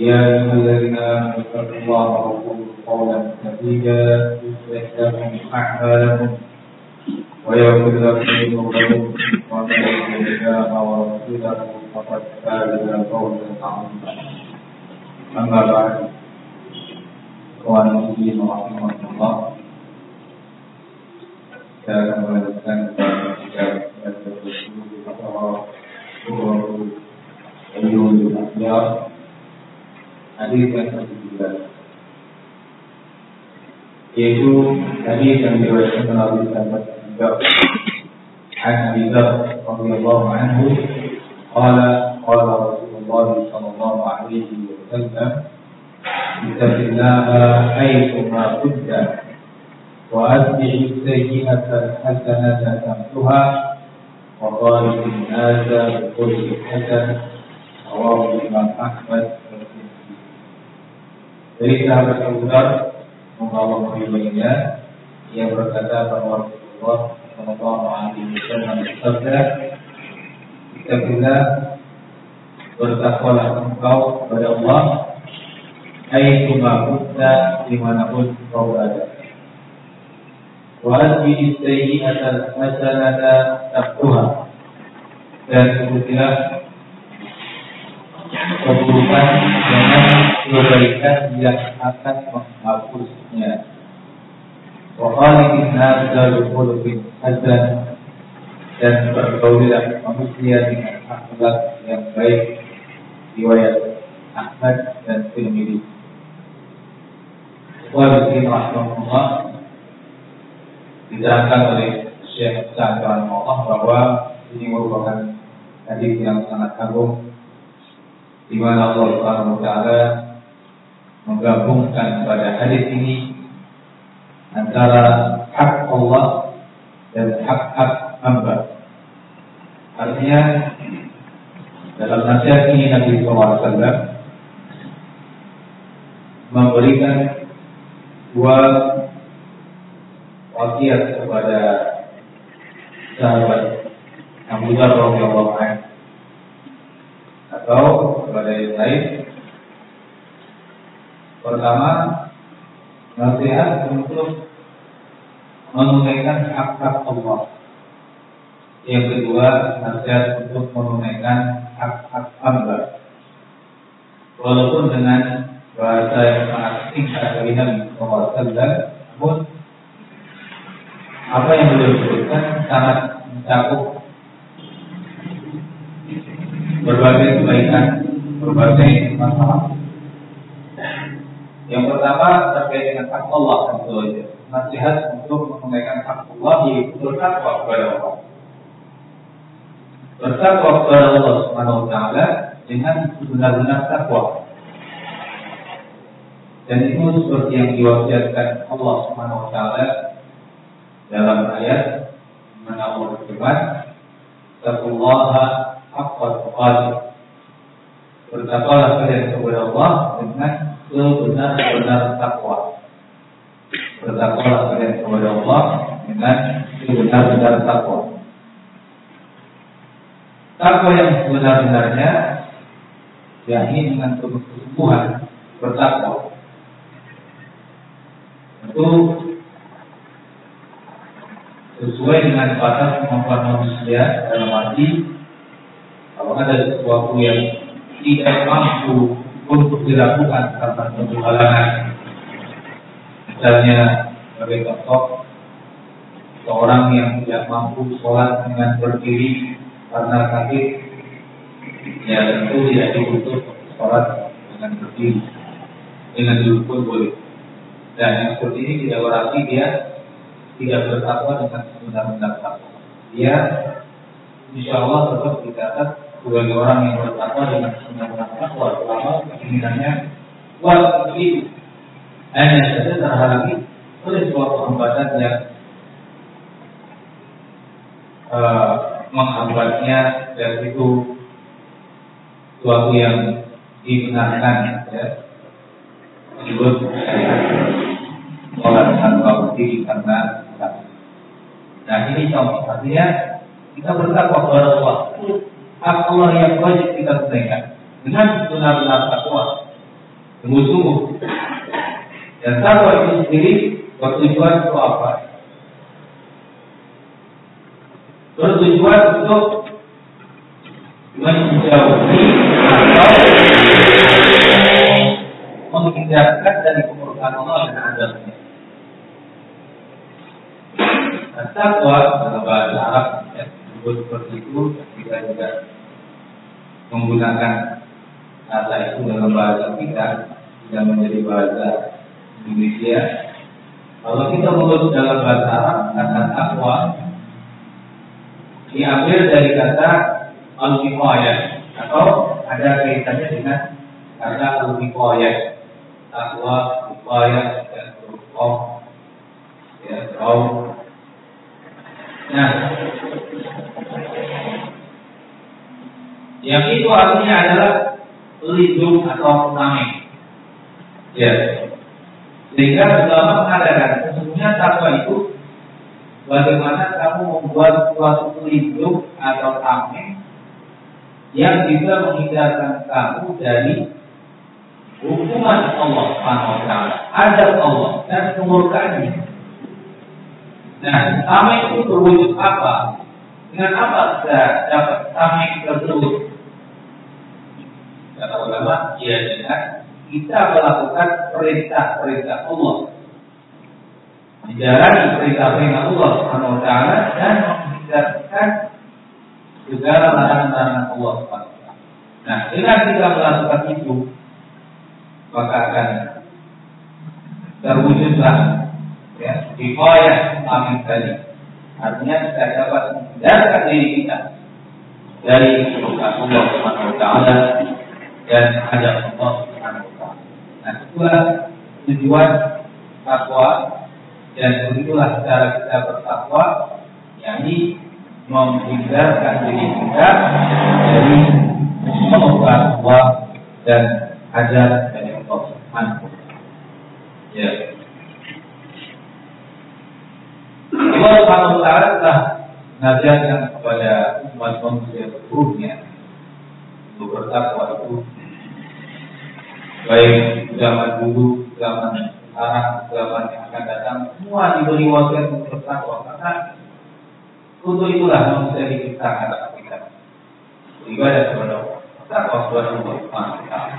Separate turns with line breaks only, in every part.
يا أيها الذين آمنوا اتقوا الله وقولوا قولا سديدا يصلح لكم أعمالكم ويغفر لكم ذنوبكم ومن يطع الله ورسوله فقد فاز فوزا عظيما أما بعد إخواني المسلمين رحمهم الله saya akan melanjutkan kepada Ayyul Akhyar Hadis yang ke-17 حديثا يجوز حديثا بروايتنا عن ابي ذر رضي الله عنه قال قال رسول الله صلى الله عليه وسلم اتق الله حيثما كنت واتبع السيئه الحسنه تمحها وقال هذا بكل حسن رواه الامام احمد Dari sahabat Abu Dhar membawa riwayatnya ia berkata bahwa Allah Shallallahu Alaihi Wasallam bersabda, kita guna bertakwalah engkau kepada Allah, aituma kunta di mana pun kau berada. Wajib masyarakat tak taktuha dan kemudian keburukan dengan kebaikan yang akan menghapusnya. Wahai nasa berkhuluqin hasan dan bergaulilah manusia dengan akhlak yang baik riwayat Ahmad dan Tirmidzi. Wa rahimahullah diterangkan oleh Syekh Sa'ad Allah bahwa ini merupakan hadis yang sangat agung di mana Allah Subhanahu wa taala menggabungkan pada hadis ini antara hak Allah dan hak-hak hamba. Artinya dalam nasihat ini Nabi SAW memberikan dua wasiat kepada sahabat Abu Dhar radhiyallahu anhu atau kepada yang lain. Pertama, nasihat untuk menunaikan hak-hak Allah. Yang kedua, nasihat untuk menunaikan hak-hak hamba. Walaupun dengan bahasa yang sangat singkat dari Nabi SAW, namun apa yang beliau sebutkan sangat mencakup berbagai kebaikan, berbagai masalah. Yang pertama terkait dengan hak Allah tentu saja. Nasihat untuk menunaikan hak Allah yaitu bertakwa kepada Allah. Bertakwa kepada Allah Subhanahu wa taala dengan benar-benar takwa. Dan itu seperti yang diwasiatkan Allah Subhanahu wa taala dalam ayat mana Allah berfirman Taqullaha haqqa tuqatih Bertakwalah kalian kepada Allah dengan sebenar-benar takwa. Bertakwalah kalian kepada Allah dengan sebenar-benar takwa. Takwa yang sebenar-benarnya yakni dengan kesungguhan bertakwa. Itu sesuai dengan batas kemampuan manusia dalam arti apakah ada sesuatu yang tidak mampu untuk dilakukan tanpa suatu halangan Misalnya sebagai contoh seorang yang tidak mampu sholat dengan berdiri karena sakit, ya tentu tidak dibutuh sholat dengan berdiri, dengan duduk pun boleh. Dan yang seperti ini tidak berarti dia tidak bertakwa dengan benar-benar takwa. Dia insya Allah tetap dicatat sebagai orang yang bertakwa dengan benar-benar takwa selama keinginannya kuat seperti Hanya saja terhalangi oleh suatu hambatan yang uh, menghambatnya dan itu suatu yang dibenarkan ya. Menurut sholat tanpa berdiri karena nah ini contoh. Artinya kita bertakwa kepada Allah. Allah yang wajib kita tunaikan dengan benar-benar takwa sungguh-sungguh dan takwa itu sendiri bertujuan untuk apa? Bertujuan untuk menjauhi atau menghindarkan dari kemurkaan Allah dan azabnya. Takwa dalam bahasa Arab ya, disebut seperti itu kita juga menggunakan kata itu dalam bahasa kita tidak menjadi bahasa Indonesia. Kalau kita menurut dalam bahasa Arab kata takwa diambil dari kata al-wiqayah atau ada kaitannya dengan kata al-wiqayah takwa, wiqayah dan rukoh ya, rau Nah, yang itu artinya adalah pelindung atau tameng. Ya. Sehingga ulama mengatakan sesungguhnya takwa itu bagaimana kamu membuat suatu pelindung atau tameng yang bisa menghindarkan kamu dari hukuman Allah taala, adab Allah dan kemurkaannya. Nah, tameng itu berwujud apa? Dengan apa kita dapat tameng tersebut? Kata ulama, ya dengan kita melakukan perintah-perintah Allah. Menjalani perintah-perintah Allah Subhanahu wa taala dan menghindarkan segala larangan-larangan Allah Subhanahu wa taala. Nah, dengan kita melakukan itu, maka akan terwujudlah ya hikayah amin tadi artinya kita dapat menghindarkan diri kita dari murka Allah Subhanahu wa taala dan ada Allah Subhanahu wa. Nah, itulah tujuan takwa dan begitulah cara kita bertakwa yakni menghindarkan diri kita dari murka Allah dan ajar dari Allah Subhanahu. Ya. Allah Subhanahu wa taala telah mengajarkan kepada umat manusia seluruhnya untuk bertakwa itu baik zaman dulu, zaman sekarang, zaman yang akan datang, semua diberi wasiat untuk bertakwa karena untuk itulah manusia diciptakan atas kita beribadah kepada Allah. Takwa kepada Allah Subhanahu wa taala.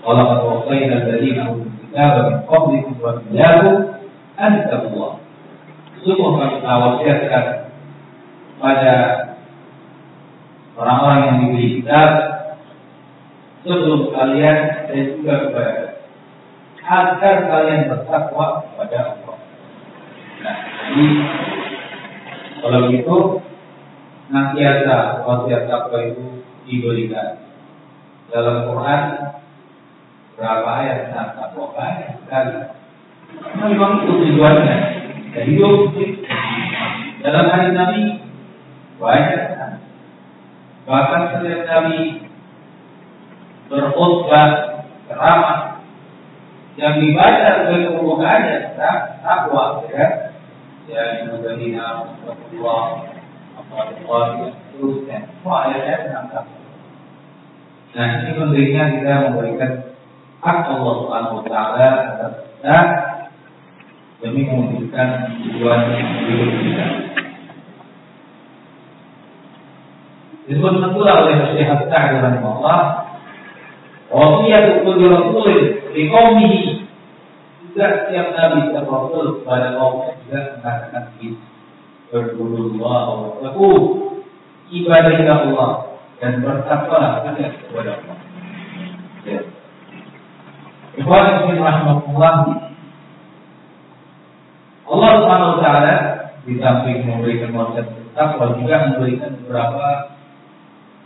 Qala qad wasayna alladziina utul kitaba min qablikum wa iyyakum an taqullah sungguh kami wasiatkan pada orang-orang yang diberi kitab sebelum kalian dan juga kepada agar kalian bertakwa kepada Allah. Nah, jadi kalau begitu nantiasa wasiat takwa itu diberikan dalam Quran berapa ayat tentang takwa banyak sekali. Memang itu tujuannya dan hidup dalam hari Nabi banyak bahkan setiap Nabi berkhutbah ceramah yang dibaca sebagai pembukaannya takwa ya. Ya Allah apa Allah terusnya semua ayat-ayat tentang takwa. Nah ini pentingnya kita memberikan hak Allah Subhanahu Wa Taala atas kita demi mewujudkan tujuan hidup kita. Disebut pula oleh Syekh Hasan rahimahullah, wasiyatu kulli rasulin li qaumihi juga setiap nabi setiap rasul kepada kaumnya juga mengatakan begitu. Berdoa Allah, ibadah Allah dan bertakwalah hanya kepada Allah. Ya. Ikhwan rahmatullah Allah Subhanahu wa taala di samping memberikan konsep takwa juga memberikan beberapa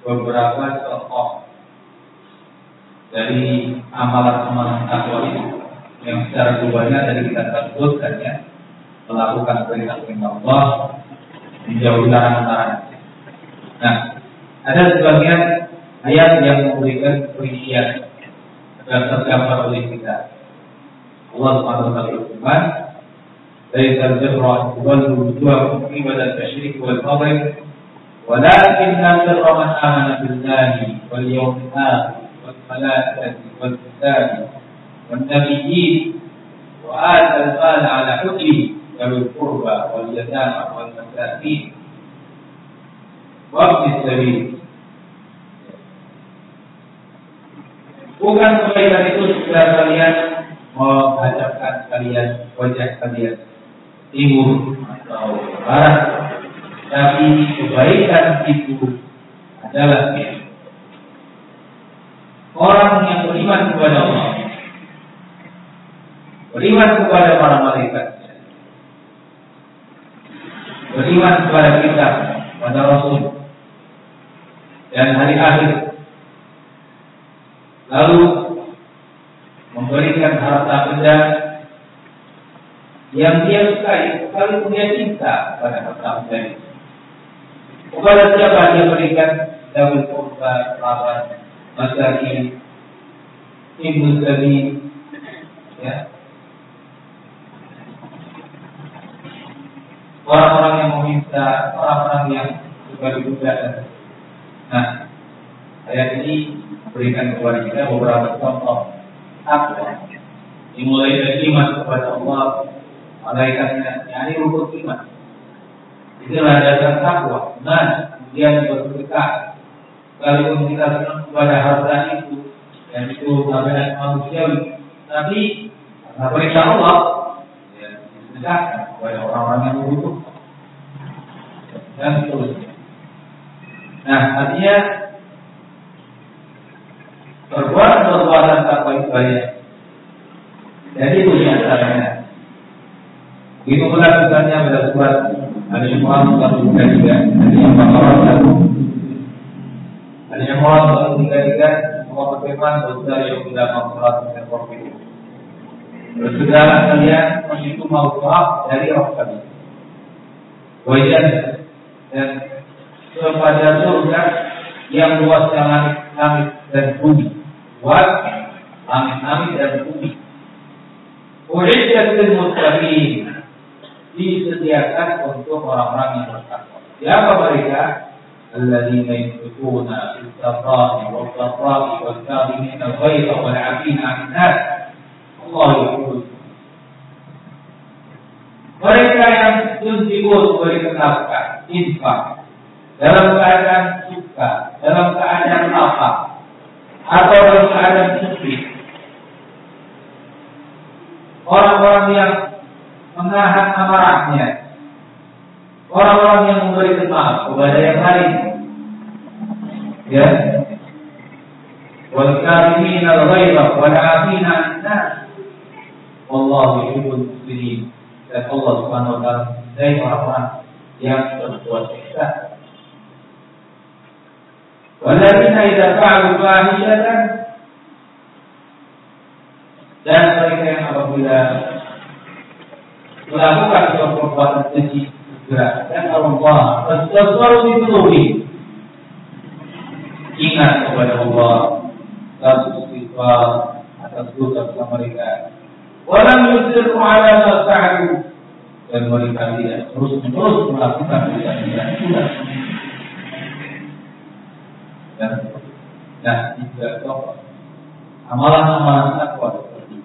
beberapa contoh dari amalan-amalan takwa itu yang secara globalnya tadi kita sebutkan ya melakukan perintah-perintah Allah menjauhi larangan-larangan. Nah, ada sebagian ayat yang memberikan perincian dan tergambar oleh kita. Allah Subhanahu wa taala berfirman, "Laisa al-birra an tuwallu wujuhakum wal maghrib, walakin al-birra wal yawmil والملائكة والكتاب والنبيين وآتى المال على حكمه ذوي القربى واليتامى والمساكين وابن السبيل Bukan kebaikan itu sudah kalian menghadapkan kalian wajah kalian timur atau barat, tapi kebaikan itu adalah orang yang beriman kepada Allah, beriman kepada para malaikat, beriman kepada kita, pada Rasul, dan hari akhir, lalu memberikan harta benda yang dia sukai, kalau dia cinta pada harta benda Kepada siapa dia berikan? Dawil kurba, lawan, masyarakat, ibu sabi, ya. Orang-orang yang meminta, orang-orang yang suka dibuka. Nah, ayat ini berikan kepada kita beberapa contoh takwa. Dimulai dari iman kepada Allah, malaikatnya, yakni rukun iman. Inilah dasar takwa. Nah, kemudian bersedekah walaupun kita senang kepada harta itu dan itu keadaan manusia tapi karena perintah Allah ya orang-orang yang membutuhkan dan seterusnya. Nah artinya perbuatan perbuatan tak itu banyak jadi itu di antaranya itu pula pada surat. Al-Imran 123 Al-Imran hanya mohon untuk tiga-tiga Allah berfirman bahwa yang tidak memperoleh dengan kalian menghitung mau dari roh kami. Wajan iya, dan kepada surga yang luas langit, langit dan bumi. Buat langit-langit dan bumi. Uiddat lil muttaqin disediakan untuk orang-orang yang bertakwa. Siapa mereka? الذين ينفقون في السراء والضراء والكاظمين الغيظ والعافين عن الناس الله يحب mereka yang yunfikun memberikan nafkah, infak dalam keadaan suka, dalam keadaan lapar, atau dalam keadaan sepi. Orang-orang yang menahan amarahnya. Orang-orang yang memberi maaf kepada yang lain. Ya. Wal kafirin al-ghaiba wal 'afina 'an-nas. Wallahu yuhibbul muslimin. Dan Allah Subhanahu wa taala dari orang-orang yang berbuat ihsan. Walladzina idza fa'alu fahishatan dan mereka yang apabila melakukan suatu perbuatan keji segera dan Allah. Rasulullah itu ingat kepada Allah. Dan istighfar atas dosa mereka. Walam yusirru ala fa'alu dan mereka tidak terus menerus melakukan dosa-dosa itu. Dan nah juga contoh amalan-amalan takwa seperti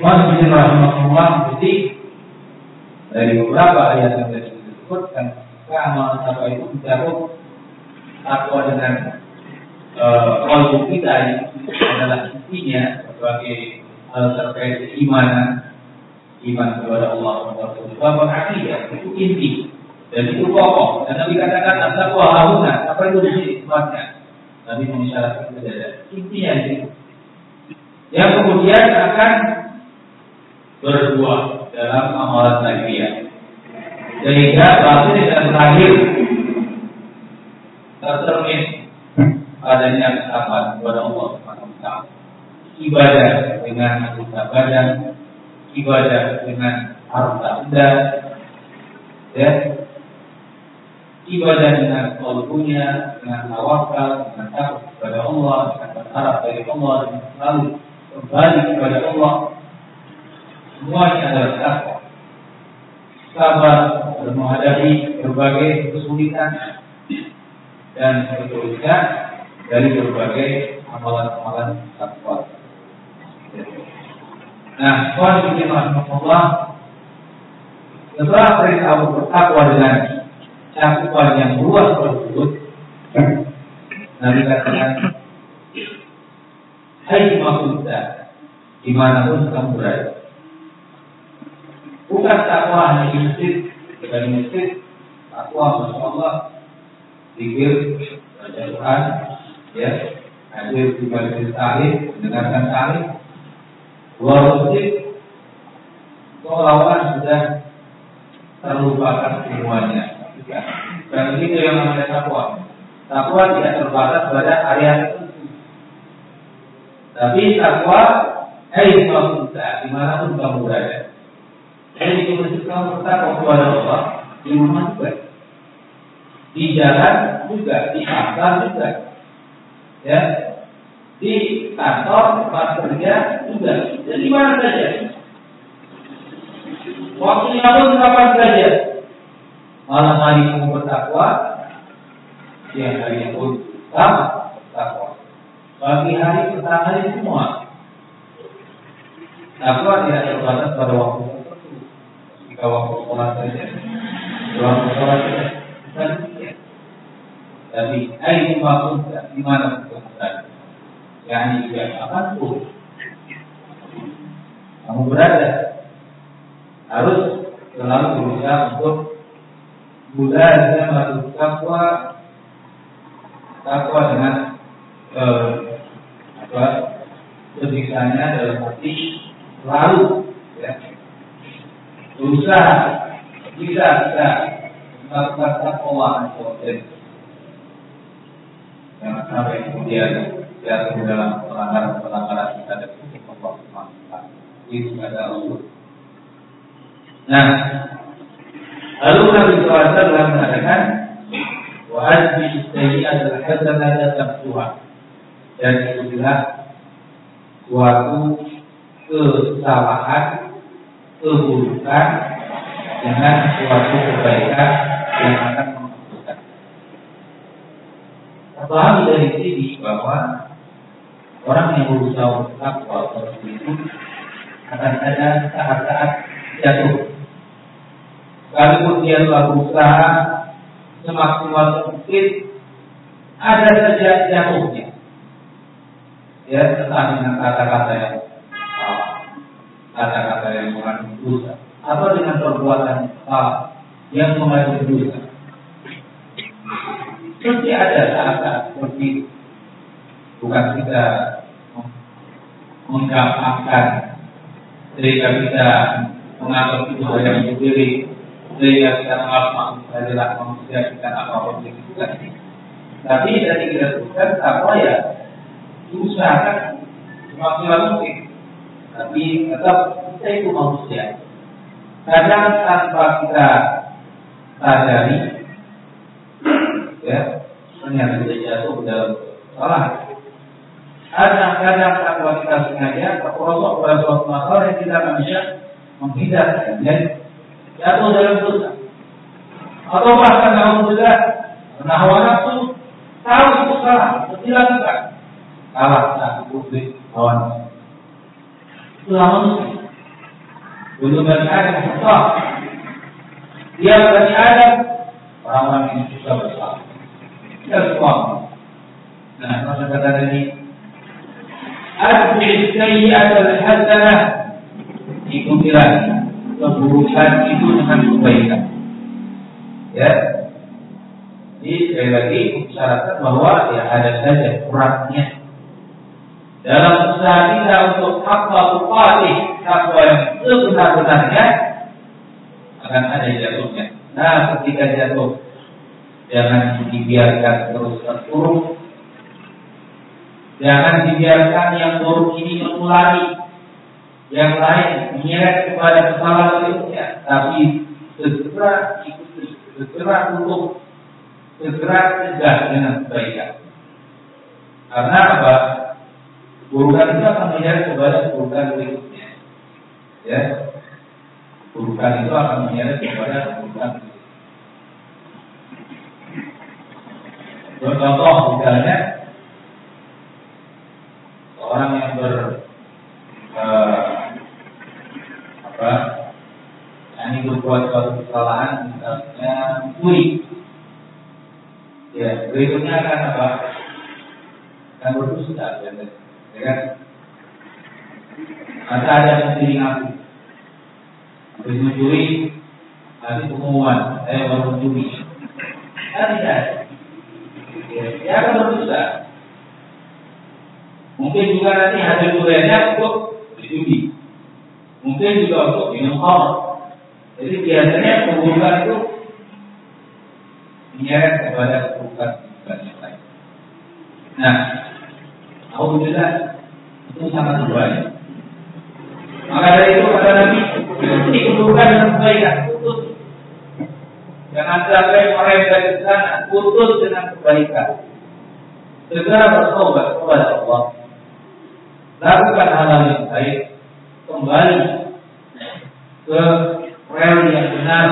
Masjid rahmatullah jadi dari beberapa ayat yang tadi disebutkan keamanan takwa itu mencakup takwa dengan uh, kita ini adalah intinya sebagai hal terkait keimanan iman kepada Allah SWT Bapak akidah itu inti. Dan itu pokok. Dan Nabi katakan takwa hauna apa itu sini sifatnya Nabi mengisyaratkan kepada intinya itu. Yang kemudian akan berbuah dalam amalan tarbiyah sehingga batin dan terakhir tercermin adanya kesabaran kepada Allah Subhanahu wa. Ibadah dengan anggota badan, ibadah dengan harta benda, ya, ibadah dengan kalbunya, dengan tawakal, dengan takut kepada Allah, dengan berharap dari Allah, dengan selalu kembali kepada Allah. Semuanya adalah takwa. Sabar menghadapi berbagai kesulitan dan kesulitan dari berbagai amalan-amalan takwa. Nah, Tuhan Allah setelah perintah bertakwa dengan cakupan yang luas tersebut, Nabi katakan, Hai maksudnya, di mana pun kamu berada. Bukan takwa hanya di masjid, bukan di masjid, takwa Masya Allah, pikir, baca Quran, ya, hadir di balik tahlim, mendengarkan tahlim, luar masjid, seolah-olah sudah terlupakan semuanya. Dan itu yang namanya takwa. Takwa tidak terbatas pada area. Tapi takwa, hei kita, di mana pun kamu berada. Hei di masjid kamu bertakwa kepada Allah, di rumah juga, di jalan juga, di pasar juga, ya, di kantor, tempat kerja juga, dan di mana saja. Waktunya pun kapan saja. Malam hari kamu bertakwa, siang hari pun sama bertakwa. Pagi hari, petang hari semua. Takwa tidak terbatas pada waktu Jika waktu sholat saja, waktu sholat saja, bukan. Tapi, ayo maksud di mana berada. Yani juga akan pun kamu berada harus selalu berusaha untuk budaya masuk takwa takwa dengan eh, apa sedikitnya dalam arti selalu ya berusaha bisa bisa. Melakukan takwa jangan sampai kemudian jatuh dalam pelanggaran-pelanggaran kita dan Allah Itu adalah Allah Nah, lalu Nabi SAW mengatakan, wahai ini adalah hasanah. Dan itulah suatu kesalahan, keburukan dengan suatu kebaikan yang akan menghapuskan. Paham dari sini bahwa orang yang berusaha bertakwa seperti itu akan ada saat-saat jatuh Sekalipun dia telah berusaha semaksimal mungkin, ada saja jatuhnya. Ya, entah dengan kata-kata yang kata-kata yang mengandung dosa, atau dengan perbuatan salah yang mengandung dosa. Pasti ada saat-saat seperti itu. Bukan kita menggampangkan sehingga kita menganggap itu yang berdiri sehingga kita mengaku adalah manusia kita apa pun yang kita Tapi dari kita sebutkan apa ya diusahakan semaksimal mungkin. Tapi tetap kita itu manusia. Kadang tanpa kita sadari, ya ternyata kita jatuh ke dalam salah. Kadang-kadang tanpa kita sengaja terperosok pada suatu masalah yang kita manusia menghindar dan jatuh dalam dosa. Atau bahkan alhamdulillah hawa nafsu tahu itu salah, tapi lakukan. Kalah saat publik hawa Itulah manusia. Belum Bani Adam bersalah. Dia Bani Adam orang-orang yang susah bersalah. Tidak semua. Nah, masa kata tadi Adbi sayyi'at al-hasanah Ikutilah keburukan itu dengan kebaikan Ya Jadi sekali lagi syaratkan bahwa ya ada saja kurangnya dalam usaha kita untuk takwa tupati takwa yang sebenar-benarnya akan ada jatuhnya. Nah, ketika jatuh jangan dibiarkan terus terpuruk Jangan dibiarkan yang buruk ini menulari yang lain menyeret kepada kesalahan berikutnya, tapi segera ikuti, segera untuk segera cegah dengan kebaikan. Karena apa? Burukan itu akan menyeret kepada burukan berikutnya. Ya, burukan itu akan menyeret kepada burukan. Contoh misalnya orang yang ber uh, apa ini berbuat suatu kesalahan misalnya mencuri ya berikutnya akan apa akan berdusta ya kan mencuri ngaku habis mencuri nanti pengumuman saya baru mencuri kan tidak dia akan berdusta Mungkin juga nanti hasil duriannya untuk berjudi. Mungkin juga untuk minum khamr. Jadi biasanya keburukan itu menyeret kepada keburukan keburukan yang lain. Nah, Alhamdulillah itu sangat berbahaya. Maka dari itu kata Nabi, keburukan dengan kebaikan, putus. Jangan sampai mereka di sana putus dengan kebaikan. Segera bertobat kepada Allah lakukan hal-hal yang baik, kembali ke rel yang benar,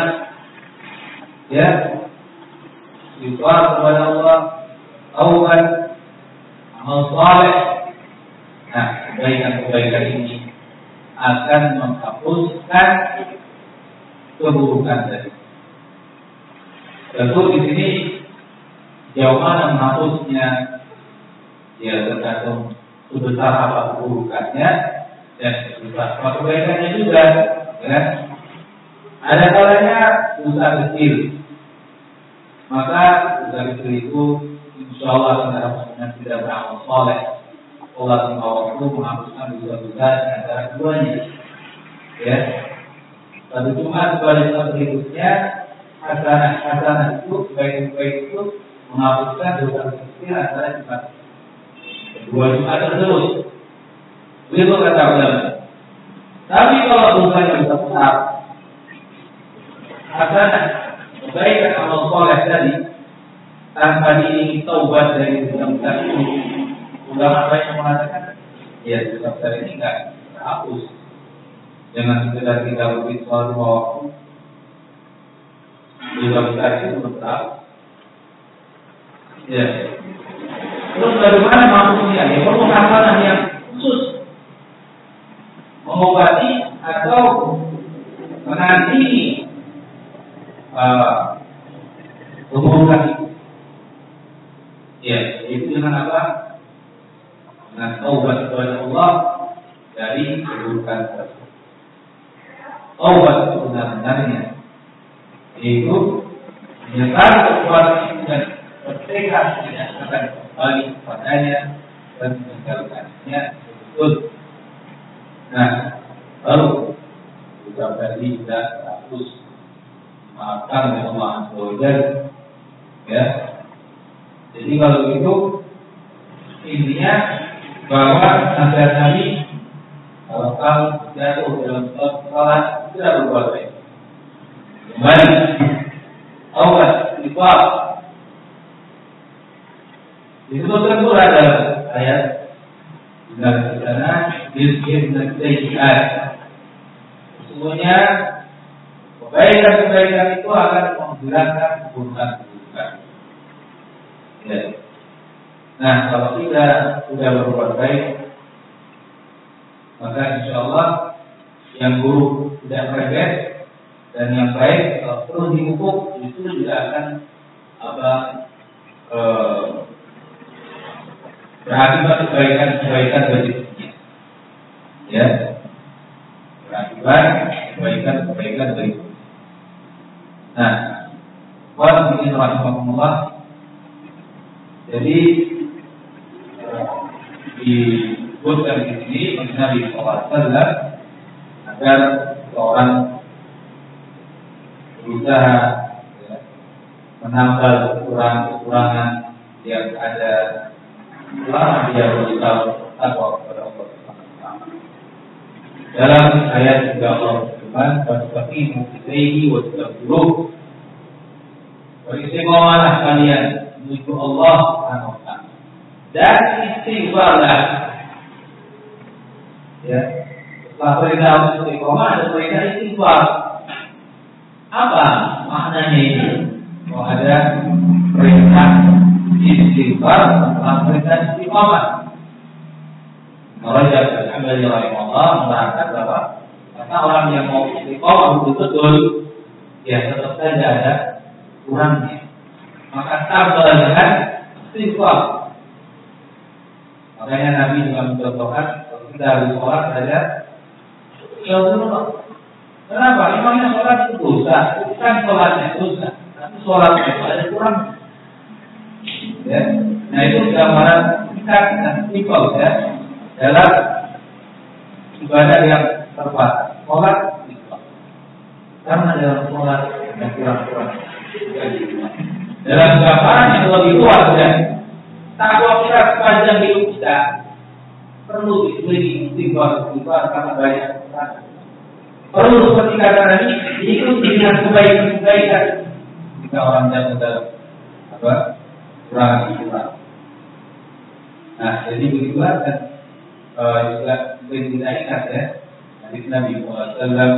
ya, istighfar kepada Allah, taubat, amal saleh. Nah, kebaikan-kebaikan ini akan menghapuskan keburukan tadi. Tentu di sini jauh mana menghapusnya, ya tergantung sebesar apa keburukannya dan sebesar apa kebaikannya juga ya. Ada kalanya usaha kecil. Maka usaha kecil itu insya Allah tidak beramal soleh Allah SWT menghapuskan dosa-dosa di antara keduanya ya tapi cuma sebaliknya berikutnya hasanah-hasanah itu baik-baik itu menghapuskan dosa kecil antara kita dua Jumat terus. Begitu kata ulama. Tapi kalau dosanya besar, hasanah kebaikan amal soleh tadi tanpa diiringi taubat dari dosa besar itu, ulama banyak mengatakan, ya besar ini enggak terhapus. Jangan sekedar kita soal lima waktu, dosa besar itu terhapus. Ya, Terus bagaimana maksudnya? Ya perlu hasanah yang khusus mengobati atau menandingi uh, keburukan. Ya, itu dengan apa? Dengan taubat kepada Allah dari keburukan tersebut. Taubat sebenar-benarnya yaitu menyesal kekuatan dan bertekad tidak akan kembali kepadanya dan meninggalkannya betul. Nah, baru kita tadi tidak hapus maafkan oleh Allah Azza ya. Jadi kalau itu intinya bahwa nasihat Nabi kalau kau jatuh dalam sholat tidak berbuat baik. Kembali, taubat, istighfar, Disebutkan pula dalam ayat. Dalam sana Yusuf dan Sayyidat Sesungguhnya Kebaikan-kebaikan itu akan menghilangkan keburukan-keburukan ya. Nah kalau kita sudah berbuat baik Maka insya Allah Yang buruk tidak merebet Dan yang baik kalau perlu Itu juga akan apa eh, berakibat kebaikan-kebaikan berikutnya. Ya, berakibat kebaikan-kebaikan berikutnya. Nah, bikin rahimahullah. Jadi disebutkan di sini Nabi SAW agar seorang berusaha ya, menambah kekurangan-kekurangan yang ada selama dia berusaha takwa kepada Allah Dalam ayat juga Allah berfirman, "Wastaqimu ilaihi wastaghfiruh." Beristiqomalah kalian menuju Allah Subhanahu wa taala. Dan istighfarlah. Ya. Setelah perintah istiqomah ada perintah istighfar. Apa maknanya ini? Kalau ada perintah istighfar setelah perintah istiqomah. Rajab Al-Hambali rahimahullah mengatakan bahwa karena orang yang mau istiqomah betul-betul ya tetap saja ada kurangnya. Maka sabar dengan istighfar. Makanya Nabi juga mencontohkan kita harus sholat saja ya Allah. Kenapa? Emangnya sholat itu dosa? Bukan sholatnya dosa, tapi sholatnya ada kurang. Ya. Nah itu gambaran kita dan istiqomah ya dalam ibadah yang terbatas. Sholat karena dalam sholat yang kurang-kurang dalam gambaran yang lebih luas dan takwa kita sepanjang hidup kita perlu diberi istighfar istighfar karena banyak perlu seperti kata Nabi diikuti dengan kebaikan-kebaikan. Jika orang jatuh dalam apa kurang kurang. Nah jadi begitulah dan uh, juga beri kita ingat ya? Hadis Nabi Muhammad telah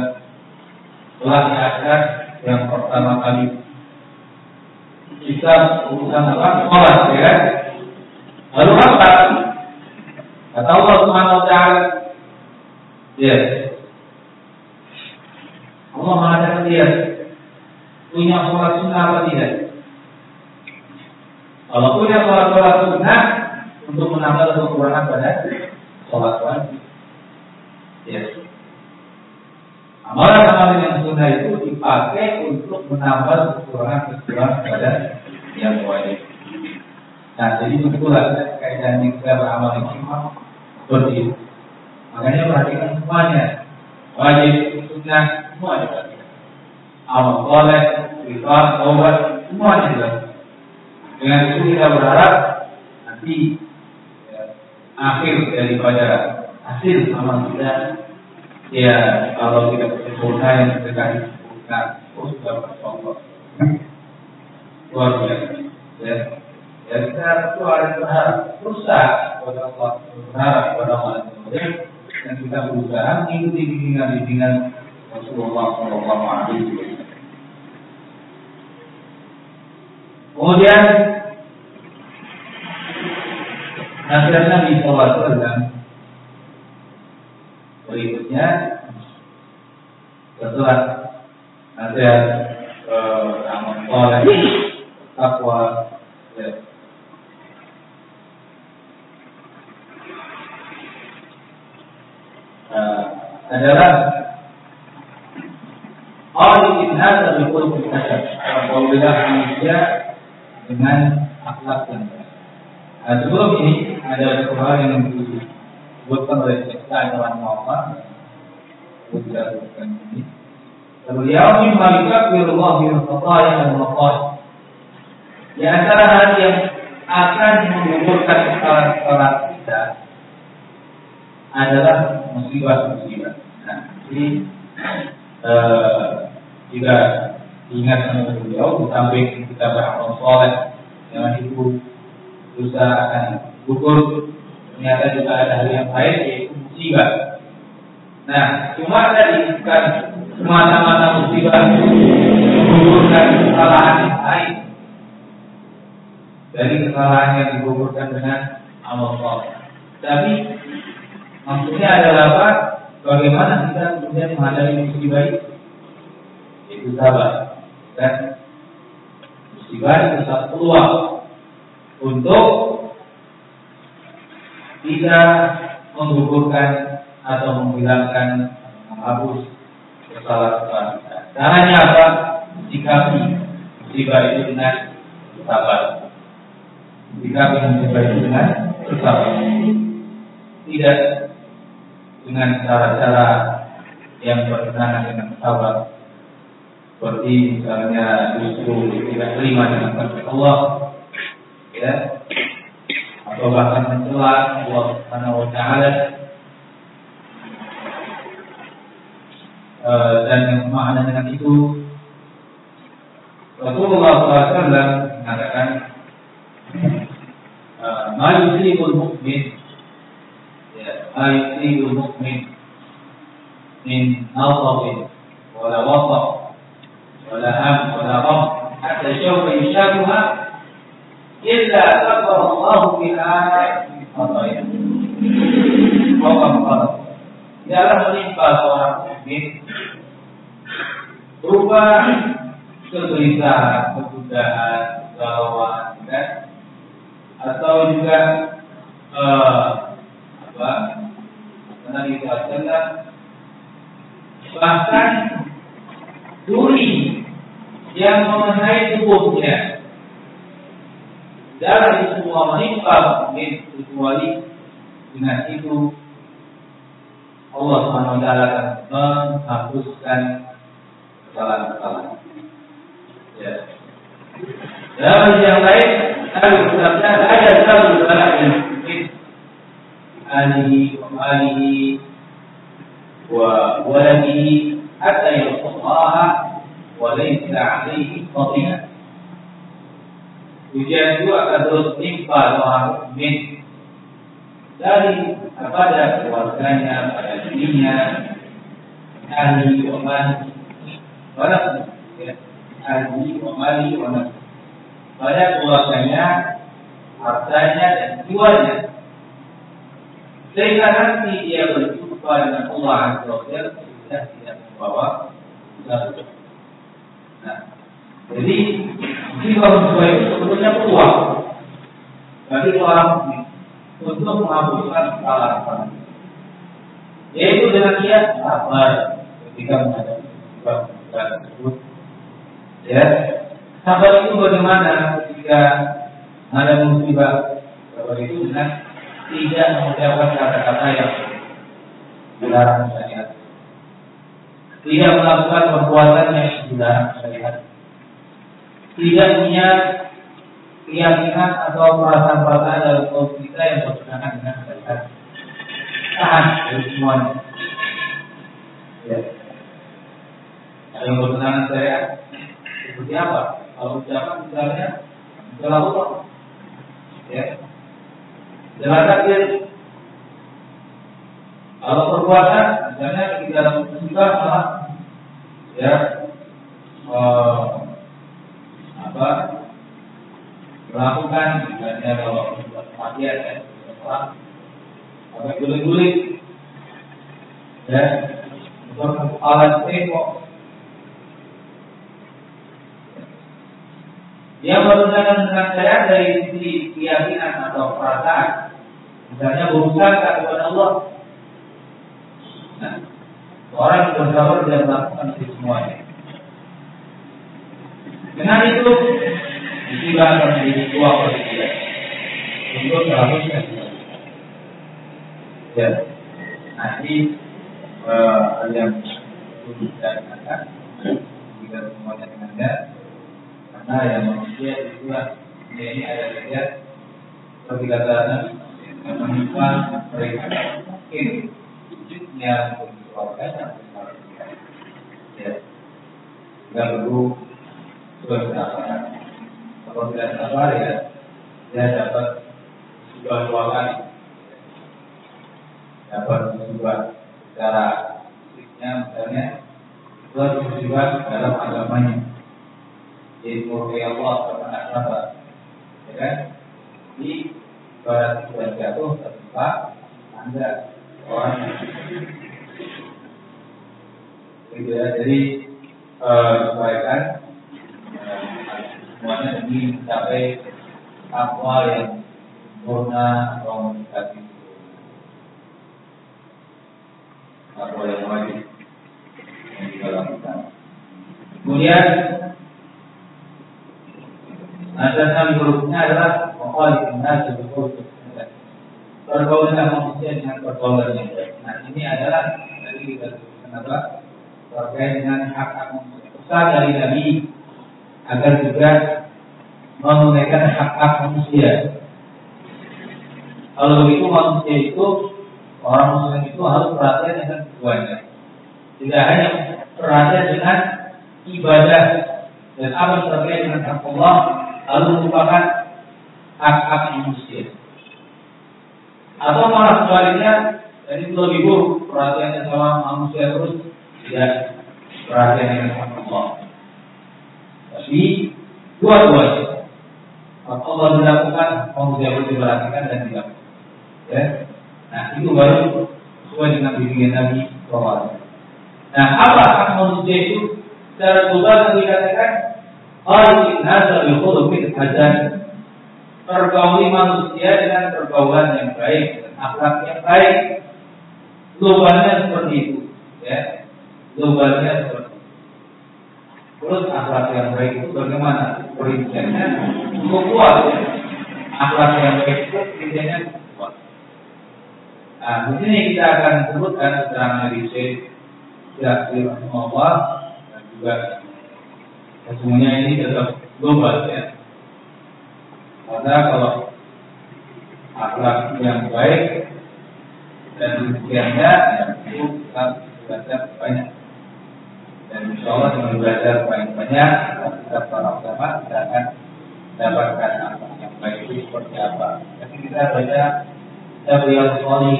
yang pertama kali. Kita urusan apa? Sholat, ya kan? Lalu apa? Kata Allah Subhanahu wa taala, ya. Allah mengatakan dia punya sholat sunnah apa tidak? Kalau punya sholat-sholat sunnah untuk menambah kekurangan pada sholat wajib. Ya. Amalan-amalan yang sunnah itu dipakai untuk menambah kekurangan-kekurangan pada yang wajib. Nah, jadi begitulah kaitan kita beramal hikmah seperti itu. Makanya perhatikan semuanya. Wajib, sunnah, semua diperhatikan. Amal soleh, sifat, taubat, semuanya juga. Dengan itu kita berharap nanti ya, akhir daripada hasil amal kita ya kalau kita sempurna yang kita sempurna terus dapat Allah luar biasa ya ya kita harus berharap berusaha kepada Allah berharap kepada Allah dan kita berusaha mengikuti bimbingan-bimbingan Rasulullah Shallallahu Alaihi Wasallam. Kemudian nasihat Nabi Sallallahu Alaihi Wasallam berikutnya setelah nasihat eh, amal soleh takwa ya. uh, adalah orang ini ada di pun apabila manusia dengan akhlak yang baik. Nah, sebelum ini ada hal yang disebutkan oleh Syekh Tuhan Muhammad Bukan ini. Beliau min khataya dan maqal. Di antara hal yang akan kesalahan-kesalahan kita adalah musibah-musibah. Jadi eh, jika ingat sama beliau, di samping kita beramal soleh, jangan itu dosa akan gugur. Ternyata juga ada hal yang lain yaitu musibah. Nah, cuma tadi bukan semata-mata musibah menggugurkan kesalahan yang lain dari kesalahan yang digugurkan dengan amal soleh. Tapi maksudnya adalah apa? Bagaimana kita kemudian menghadapi musibah itu? Itu sabar dan musibah itu satu peluang untuk tidak menggugurkan atau menghilangkan menghapus kesalahan kita. Caranya apa? Sikapi musibah itu dengan sabar. Sikapi musibah itu dengan sabar. Tidak dengan cara-cara yang berkenaan dengan sabar. Seperti misalnya justru tidak terima dengan kata Allah, ya, atau bahkan mencela Allah Subhanahu Wa Taala Eh, dan yang makna dengan itu Rasulullah SAW mengatakan eh, ma yusibul ma yusibul mu'min min nasabin wala wasaq wala am wala gham hatta syawfa yushabuha illa kafara Allah biha khataya Allah qala Tidaklah menimpa seorang mukmin berupa kegelisahan, kegalauan? Atau juga uh, apa? Itu adalah bahkan duri yang mengenai tubuhnya. Dari semua menimpa mukmin kecuali dengan itu Allah taala akan menghapuskan kesalahan-kesalahan. Ya. Dalam yang lain, Nabi ada satu balak yang mungkin alihi wa malihi wa waladihi hatta yaqallaha wa laysa alaihi khati'ah. Ujian itu akan terus menimpa seorang mukmin dari kepada keluarganya, pada dirinya, ahli wa mali, ya, ahli wa mali wa pada keluarganya, hartanya dan jiwanya. Sehingga nanti dia berjumpa dengan Allah Azza wa Jalla sudah tidak membawa dosa. Nah, jadi jika musibah itu sebetulnya peluang. Bagi mukmin untuk menghapuskan kesalahan yaitu dengan dia sabar ketika menghadapi musibah tersebut. Ya sabar itu bagaimana ketika ada musibah? Sabar itu dengan tidak mengucapkan kata-kata yang dilarang syariat tidak melakukan perbuatan yang dilarang syariat tidak punya keyakinan atau perasaan-perasaan dalam kaum kita yang berkenaan dengan syariat. Tahan dari semuanya. Ya. Yang berkenaan syariat seperti apa? Kalau ucapan misalnya, misalnya Allah, ya, jalan takdir. Kalau perbuatan, misalnya kita dalam musibah malah, ya, uh, apa melakukan misalnya kalau membuat kematian ya orang sampai guling-guling ya untuk alat tembok yang berhubungan dengan saya dari sisi keyakinan atau perasaan misalnya berusaha kepada Allah. Nah, orang yang bersabar tidak melakukan itu semuanya. Dengan itu musibah akan menjadi dua bagi dia. Untuk seharusnya. Ya. Nanti uh, yang dan akan jika semuanya dengannya karena yang manusia itu ini ada saja seperti kata Nabi menimpa mereka mungkin wujudnya keluarga ya. Tidak perlu bersabar kalau tidak sabar ya dia dapat musibah dua dapat musibah secara fisiknya misalnya plus musibah dalam agamanya. Yaitu oleh Allah karena sabar ya kan? Di ibarat sudah jatuh tertimpa tangga orang gitu ya jadi eh, kebaikan semuanya demi mencapai takwa yang sempurna atau mendekati takwa yang wajib yang kita lakukan. Kemudian ada enam hurufnya adalah Mokhalif Nas Berhuruf Pergaulan manusia dengan pergaulan yang baik. Nah ini adalah kita kenapa terkait dengan hak-hak manusia. Pesan dari Nabi agar juga menunaikan hak-hak manusia. Kalau begitu manusia itu orang muslim itu harus perhatian dengan keduanya. Tidak hanya perhatian dengan ibadah dan apa terkait dengan hak Allah lalu merupakan hak-hak manusia. Atau malah sebaliknya, jadi lebih perhatiannya sama manusia terus tidak perhatian dengan hak Allah. Tapi dua-duanya hak Allah dilakukan, manusia pun diperhatikan dan tidak. Ya. Nah itu baru sesuai dengan bimbingan Nabi Muhammad. Nah apa hak manusia itu? Secara global dikatakan Khaliqin nasa bil khuluqin hasan. Pergauli manusia dengan pergaulan yang baik dan akhlak yang baik. Globalnya seperti itu, ya. Globalnya seperti itu. Terus akhlak yang baik itu bagaimana? Perinciannya cukup kuat ya. Akhlak yang baik itu perinciannya cukup kuat. Nah, di sini kita akan sebutkan secara dari Syekh Syekh Allah dan juga Semuanya ini tetap global ya. Karena kalau akhlak yang baik dan demikiannya ya itu kita belajar banyak. Dan insya Allah dengan belajar banyak-banyak kita para ulama kita akan dapatkan akhlak yang baik itu seperti apa. Jadi kita baca Tabriyat Soli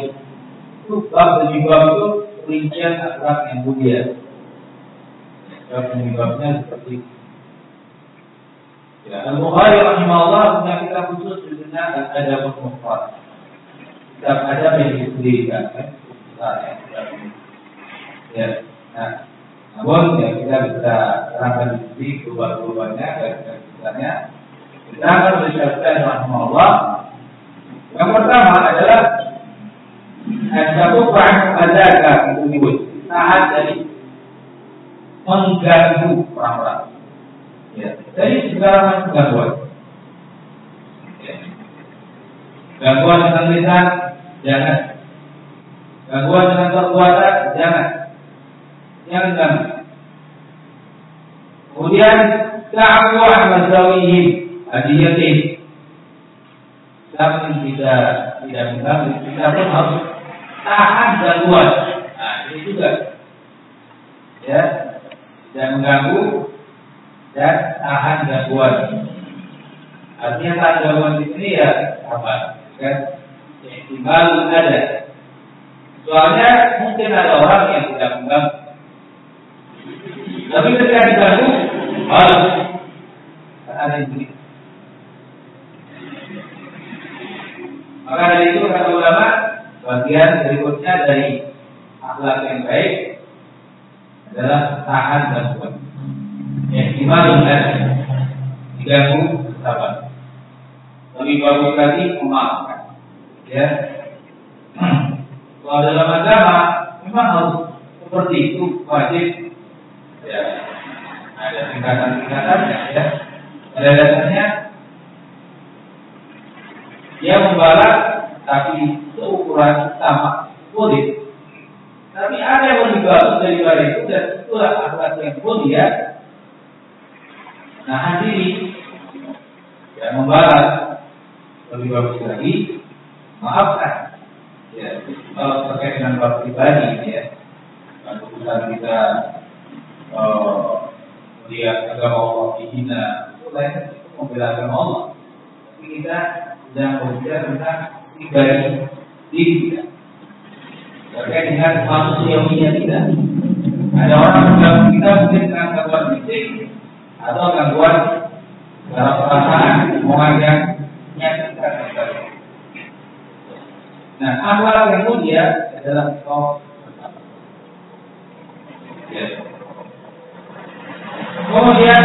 itu bab demi bab itu rincian akhlak yang mulia. Bab demi babnya seperti itu. Ya, Al-Bukhari rahimahullah punya kitab khusus judulnya Al-Adab Mufrad. Kitab adab yang disendirikan kan. Nah, ya. Nah, namun ya kita bisa terangkan di keluar-keluarnya dan kisahnya. Kita akan bersyarakat rahimahullah. Yang pertama adalah satu perang adakah itu disebut tahan dari mengganggu orang-orang. Dari segala macam gangguan. Gangguan dengan lisan, jangan. Gangguan dengan perbuatan, jangan. Jangan ganggu. Kemudian ta'awwa mazawihim hadiyatin. Tapi kita tidak mengganggu, kita pun harus tahan gangguan. Nah, ini juga. Ya, tidak mengganggu dan tahan gangguan. Artinya tahan gangguan di sini ya apa? Kan ihtimal ada. Soalnya mungkin ada orang yang tidak mengganggu. Tapi ketika diganggu harus ada ini. Maka dari itu kata ulama bagian berikutnya dari akhlak yang baik adalah tahan gangguan ihtimal dan diganggu sabar. Lebih bagus lagi memaafkan. Ya. Kalau dalam agama memang harus seperti itu wajib. Ya. Ada tingkatan-tingkatannya ya. Pada dasarnya dia membalas tapi seukuran sama boleh. Tapi ada yang lebih bagus daripada itu dan itulah akhlak yang mulia nahan diri ya membalas lebih bagus lagi maafkan ya kalau terkait dengan bab pribadi ya. Kalau kita uh, melihat agama Allah dihina itu membela agama Allah. Tapi kita sedang berbicara tentang pribadi diri kita. Terkait dengan manusiawinya kita ada orang yang kita mungkin dengan gangguan fisik atau gangguan dalam perasaan orang yang menyakitkan Nah, akhlak yang mulia adalah kau. Kemudian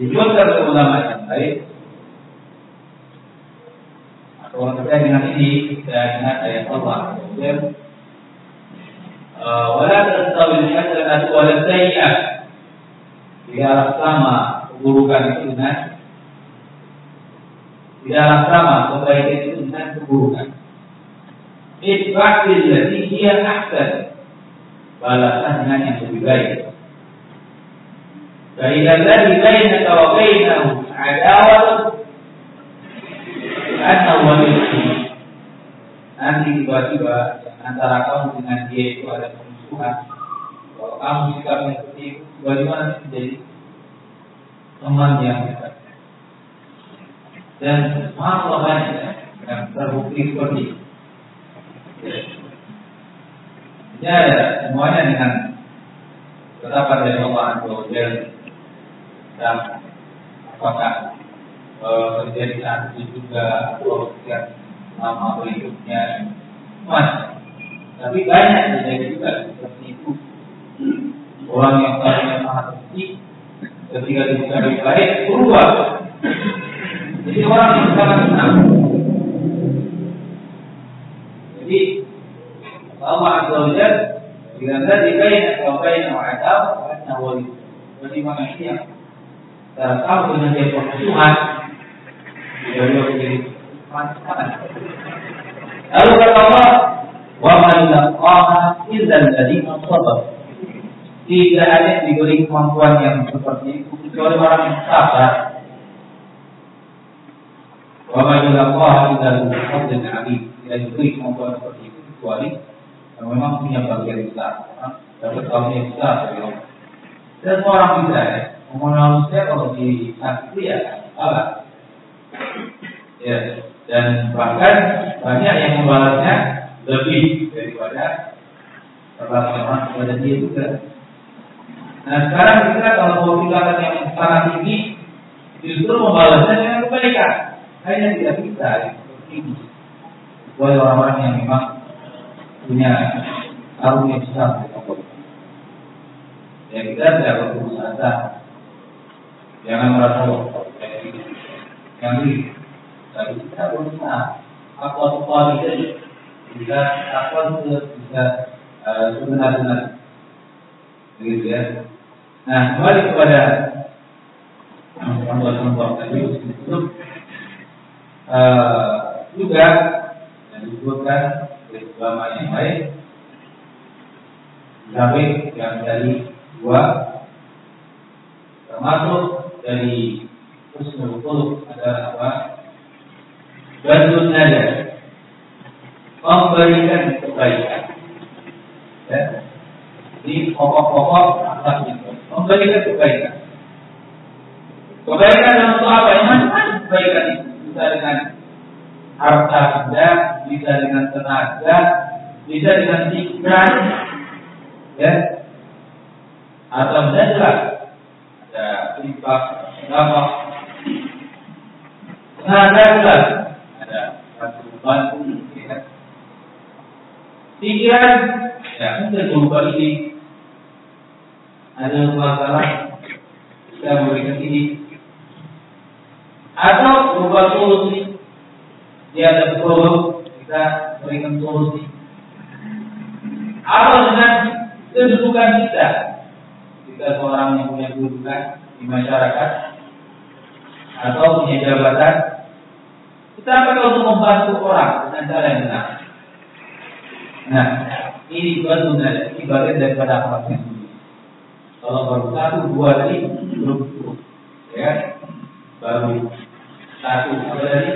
dijual dari ulama yang baik Kalau terkait dengan ini kita ingat ayat Allah. Kemudian Eh, wala tastawi hasanatu wala sayyi'ah. Tidaklah sama keburukan sunnah tidaklah sama kebaikan itu dengan keburukan. Itba'il jadi dia akan Balasan dengan yang lebih baik. Fa'idha alladhi bainaka wa bainahu adawatun anna waliyyi. Nanti tiba-tiba antara kamu dengan dia itu ada permusuhan. Kalau kamu sikapnya seperti itu bagaimana menjadi teman yang dekat dan maaf banyak yang terbukti seperti itu ya, semuanya dengan ketetapan dari Allah Azza dan apakah terjadi saat itu juga atau lama berikutnya mas tapi banyak terjadi juga seperti itu. Orang yang tadinya sangat benci ketika dibuka lebih baik berubah jadi orang yang sangat senang. Jadi Allah Azza wa Jalla bila tadi baina wa baina wa adab wa anna wali jadi mana ini yang tahu dengan dia permusuhan beliau menjadi Lalu kata Allah, wa man laqaha illa alladziina sabar. Tidak ada yang diberi kemampuan yang seperti itu kecuali orang yang sabar. Wa man laqaha illa alladziina alim. Tidak diberi kemampuan seperti itu kecuali yang memang punya bagian besar, dapat karunia besar dari Allah. Dan orang mengenal manusia kalau di sakti ya apa? Ya, dan bahkan banyak yang membalasnya lebih daripada orang kepada dia juga. Nah sekarang kita kalau mau tingkatan yang sangat tinggi justru membalasnya dengan kebaikan. Hanya tidak bisa seperti ini. Kecuali orang-orang yang memang punya karunia besar Ya kita tidak perlu asa. Jangan merasa yang ini tapi kita berusaha apa apa itu bisa apa itu bisa sebenar-benar begitu ya. Nah kembali kepada contoh-contoh tadi itu juga yang disebutkan oleh ulama yang lain sampai yang dari dua termasuk dari husnul adalah apa? Bantu nada Memberikan kebaikan ya. Di pokok-pokok akhlak itu Memberikan kebaikan Kebaikan dalam untuk apa? Yang mana kebaikan itu? Bisa dengan harta anda Bisa dengan tenaga Bisa dengan pikiran Ya Atau jelas Ada infak Nama Tenaga jelas bantu ya. Pikiran. Ya mungkin berupa ini ada masalah kita memberikan ini. Atau berupa solusi dia ada problem kita berikan solusi atau dengan kedudukan kita. Kita seorang yang punya kedudukan di masyarakat. Atau punya jabatan. Kita akan untuk membantu orang dengan cara yang benar. Nah, ini juga sudah ini bagian daripada yang Kalau baru satu dua tadi belum cukup, ya baru satu apa tadi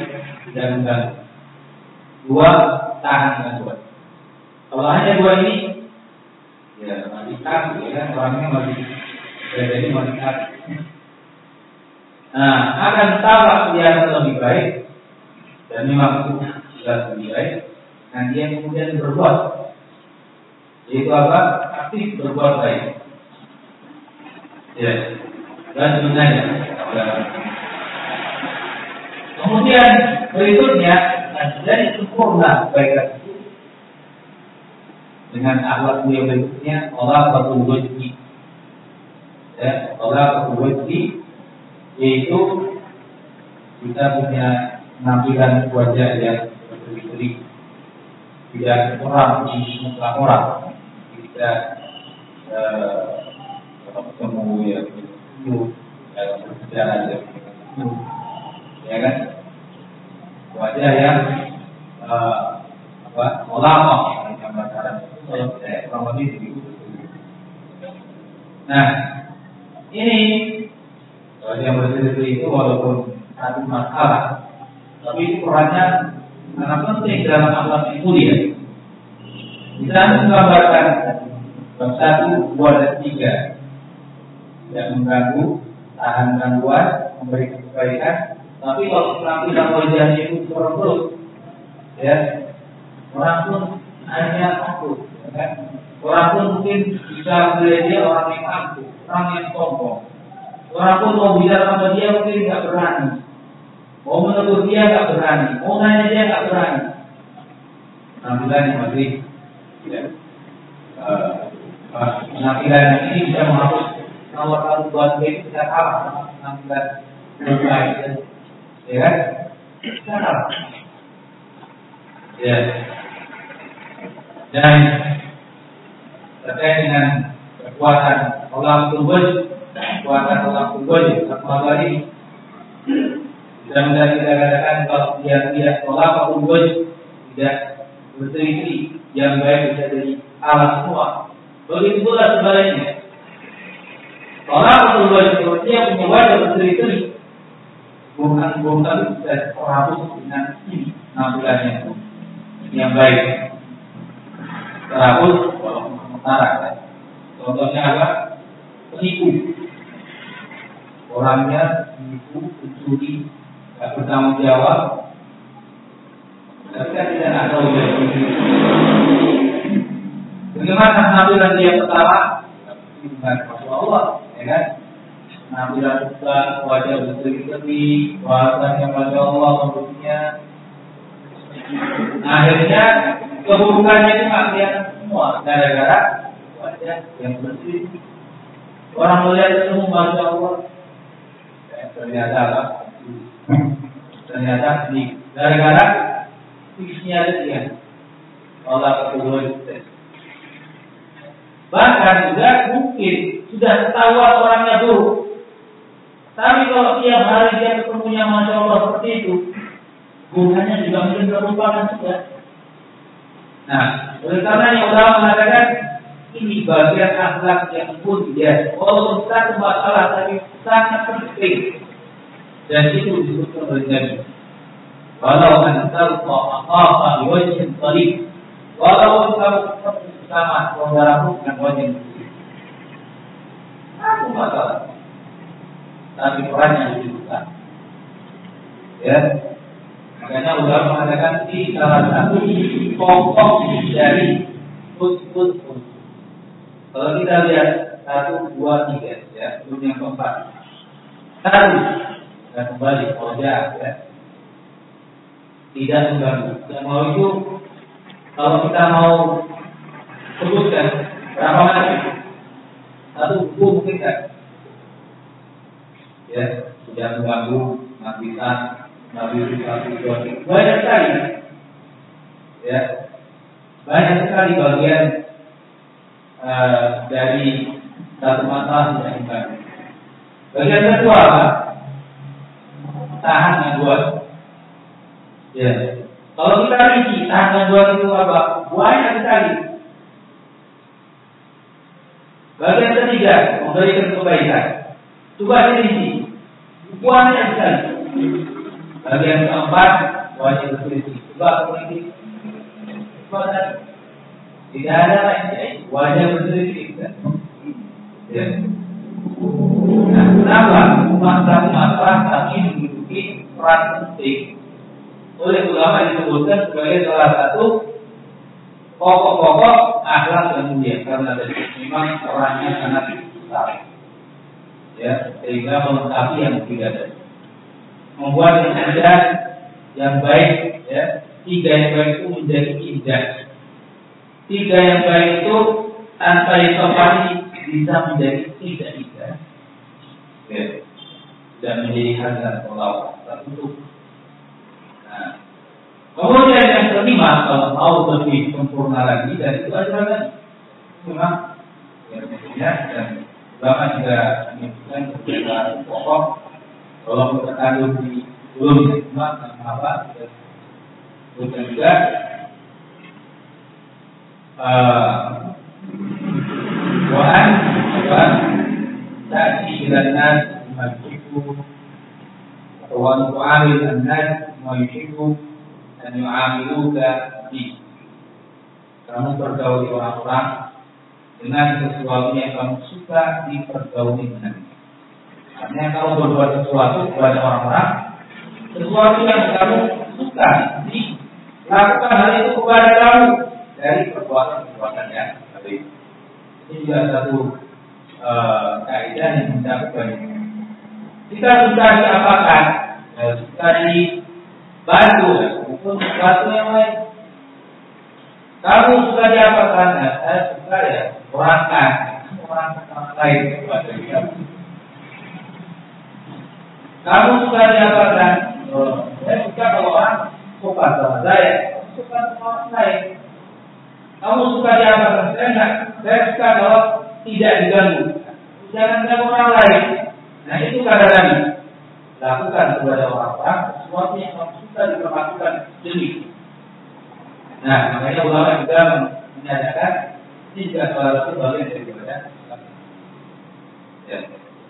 tidak mengganggu. Dua tahan dua. Kalau hanya dua ini, ya masih takut ya orangnya masih jadi masih takut. Nah, akan tahu dia lebih baik dan memang sudah lebih baik dan dia kemudian berbuat. Yaitu apa? Aktif berbuat baik. Ya. Dan sebenarnya. Kemudian berikutnya dan jadi sempurna kebaikan itu dengan akhlak yang berikutnya Allah batu wajhi. Ya Allah wajhi yaitu kita punya penampilan wajah yang berseri-seri, tidak orang di muka orang, tidak eh, ketemu ya itu dalam berbicara ya itu ya kan? Wajah yang eh, apa ulama yang masyarakat kalau saya kurang lebih begitu. Nah ini wajah berseri itu walaupun satu masalah tapi itu sangat penting dalam alam itu dia kita menggambarkan bab satu dua dan tiga. Yang mengganggu tahan gangguan memberikan kebaikan. Tapi kalau penampilan wajahnya itu terus ya orang pun hanya takut ya kan? orang pun mungkin bisa melihat orang yang takut orang yang sombong. Orang pun mau bicara sama dia mungkin nggak berani. Mau menegur dia nggak berani, mau nanya dia nggak berani. Penampilan masih ya, uh, penampilan ini bisa menghapus nomor satu buat dia tidak kalah penampilan yang baik, ya kan? Kalah. Ya. Dan terkait dengan kekuatan Allah Tuhan, kekuatan Allah Tuhan, satu lagi dan kita katakan kalau dia tidak apa pun wajib tidak berselisih yang baik bisa jadi alat semua. Begitu pula sebaliknya. Tolak apa pun wajib kalau dia punya wajah berselisih bukan bukan bisa terhapus dengan ini nampilannya yang baik terhapus walaupun sementara. Kan? Contohnya apa? Penipu. Orangnya penipu, pencuri, tidak bertanggung jawab tapi kan tidak ada bagaimana penampilan dia pertama? Dengan Allah ya kan? Penampilan wajah berseri-seri bahasanya pada Allah bentuknya akhirnya keburukannya itu kelihatan semua gara-gara wajah yang bersih. Orang melihat itu masya Allah. Ternyata apa? Ternyata di gara-gara fisiknya ada dia Allah kedua bahkan juga mungkin. Sudah ketahuan orangnya buruk tapi kalau tiap hari dia ketemunya masya Allah seperti itu bukannya juga mungkin terlupakan juga. Nah oleh karena yang ulama mengatakan ini bagian akhlak yang pun ya walaupun satu masalah tapi sangat penting. Dan itu disebutkan oleh. Walau antarqa aqaqa biwajhin talib. Walau kamu ketemu bersama saudaramu dengan wajah bersih. Aku masalah. Tapi peran yang disebutkan. Ya. Makanya ulama mengatakan ini salah satu pokok dari usul Kalau kita lihat satu, dua, tiga, ya, yang keempat. Satu, dan kembali wajah ya. Tidak mengganggu. Yang mau itu kalau kita mau sebutkan berapa macam satu buku mungkin kan? Ya tidak mengganggu nabisan nabi dua banyak sekali. Ya banyak sekali bagian uh, dari satu masalah yang bagian kedua tahan gangguan. Ya. Kalau kita rinci, tahan gangguan itu apa? Banyak sekali. Bagian ketiga, memberikan kebaikan. Coba rinci. Banyak sekali. Bagian keempat, wajib berselisih. Coba berselisih. Tidak ada lain wajah berselisih. Ya. Nah, kenapa masalah-masalah kami memiliki peran penting oleh ulama disebutkan sebagai salah satu pokok-pokok akhlak yang mulia. Karena memang perannya sangat besar. Ya sehingga melengkapi yang tidak ada. Membuat yang ada yang baik ya. Tiga yang baik itu menjadi indah. Tiga yang baik itu tanpa disopani bisa menjadi tidak indah. Ya. Dan menjadi hazan Allah untuk Kemudian yang kelima, kalau mau lebih sempurna lagi dari itu adalah memang ya, dan ulama juga menyebutkan beberapa pokok kalau terkandung di belum cuma apa? Kemudian juga Tuhan apa? Tadi ilanas majibu atau wantu amil anas majibu dan yu'amiluka di kamu pergauli orang-orang dengan sesuatu yang kamu suka dipergauli dengan Artinya kamu berbuat sesuatu kepada orang-orang sesuatu yang kamu suka dilakukan hal itu kepada kamu dari perbuatan-perbuatan yang baik. Ini juga satu uh, kaidah yang mencakup Kita suka diapakan? Ya, suka dibantu untuk sesuatu yang lain. Kamu suka diapakan? Ya, saya suka ya orangkan, orangkan orang lain kepada kita. Kamu suka diapakan? Oh, saya suka kalau orang suka sama saya, suka sama orang lain. Kamu suka diapakan? Saya enggak. Saya suka kalau tidak diganggu. Jangan ganggu orang lain. Nah itu kata Nabi. Lakukan kepada orang-orang sesuatu yang kamu suka diperlakukan demi. Nah, makanya ulama juga menyatakan juga salah satu bagian daripada ya,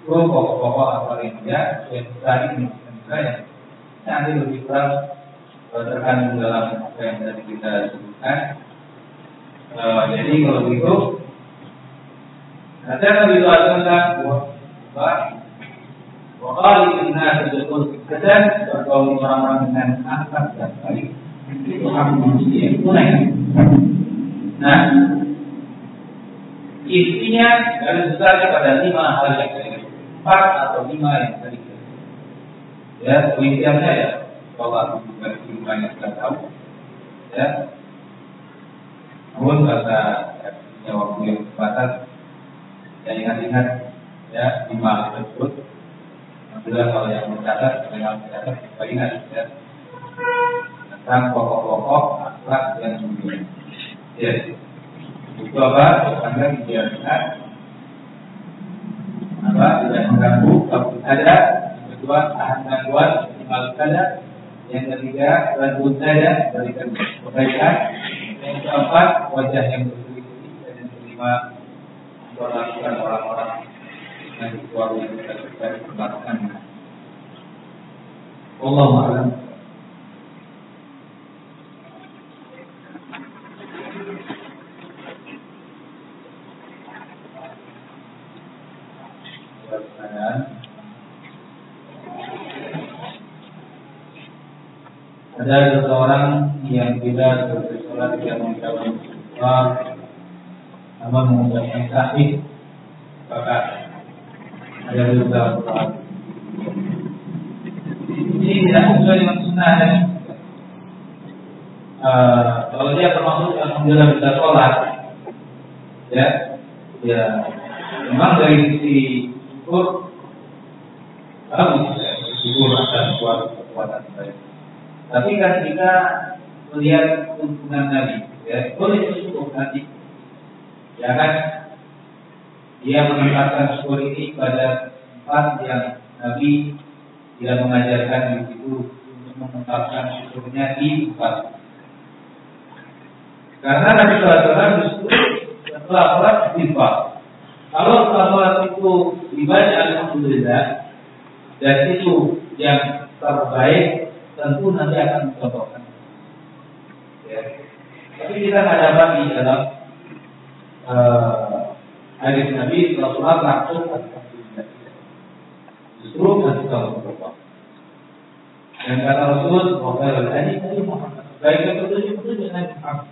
pokok-pokok atau ya, yang tadi menunjukkan yang nanti lebih kurang terkandung dalam apa yang tadi kita sebutkan. Uh, jadi kalau begitu, ada Nabi Sallallahu Alaihi Wakali inna sedekul kedan berkaum orang-orang dengan akhlak dan baik. Itu hak manusia yang tunai. Nah, intinya garis besar pada lima hal yang tadi. Empat atau lima yang tadi. Ya penelitiannya ya kalau aku juga banyak sudah tahu. Ya. Namun karena punya waktu yang terbatas saya ingat-ingat ya lima tersebut Alhamdulillah kalau yang mencatat dengan mencatat ingat ya. Tentang pokok-pokok akhlak dan mulia ya. Itu apa? Karena dibiarkan apa? Tidak mengganggu kalau ada kedua tahan gangguan minimal ada yang ketiga rajul saja berikan kebaikan. Yang keempat wajah yang bersih dan yang kelima memperlakukan orang-orang sesuatu yang kita diperlakukan Allah a'lam ada seseorang yang tidak bersolat yang mengucapkan namun mengucapkan sahih maka ada juga sholat ini tidak sesuai dengan sunnah dan uh, kalau dia termasuk yang alhamdulillah bisa sholat ya ya memang dari sisi syukur bagus ya syukur atas suatu kekuatan baik tapi kita melihat hubungan Nabi, ya boleh syukur nanti. Ya kan? Dia menempatkan syukur ini pada tempat yang Nabi tidak mengajarkan di situ untuk menempatkan syukurnya di tempat. Karena Nabi SAW justru setelah sholat istighfar. Kalau setelah sholat itu dibaca Alhamdulillah dan itu yang terbaik tentu nanti akan mencontohkan. Ya. Tapi kita ada apa di dalam uh, hadis Nabi Rasulullah langsung Justru berubah. Dan kata Rasul, Wahai hadis Nabi Muhammad, baiknya petunjuk petunjuk Nabi Muhammad.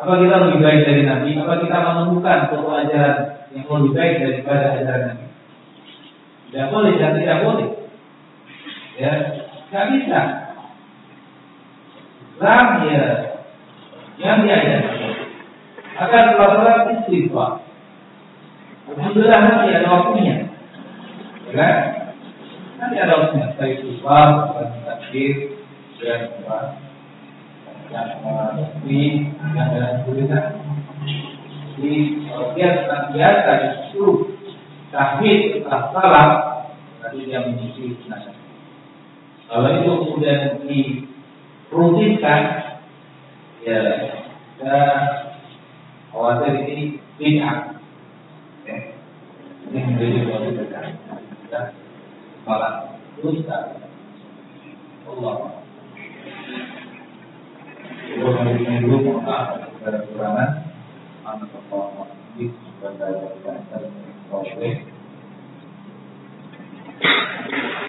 Apa kita lebih baik dari Nabi? Apa kita menemukan suatu ajaran yang lebih baik daripada ajaran Nabi? Tidak boleh dan tidak boleh. Ya, Gak bisa. Islam ya yang diajarkan akan melakukan istighfar. Alhamdulillah nanti ada waktunya. Ya kan? Nanti ada waktunya. Saya istighfar, bukan kemudian apa yang di yang dalam tulisan di dia biasa justru tahmid setelah salam tadi dia menyisi jenazah kalau itu kemudian dirutinkan ya kita khawatir ini tidak, Ini menjadi suatu bid'ah. Malah dusta. Allah. Dulu mohon kepada kekurangan. Anak Allah ini sebagai dasar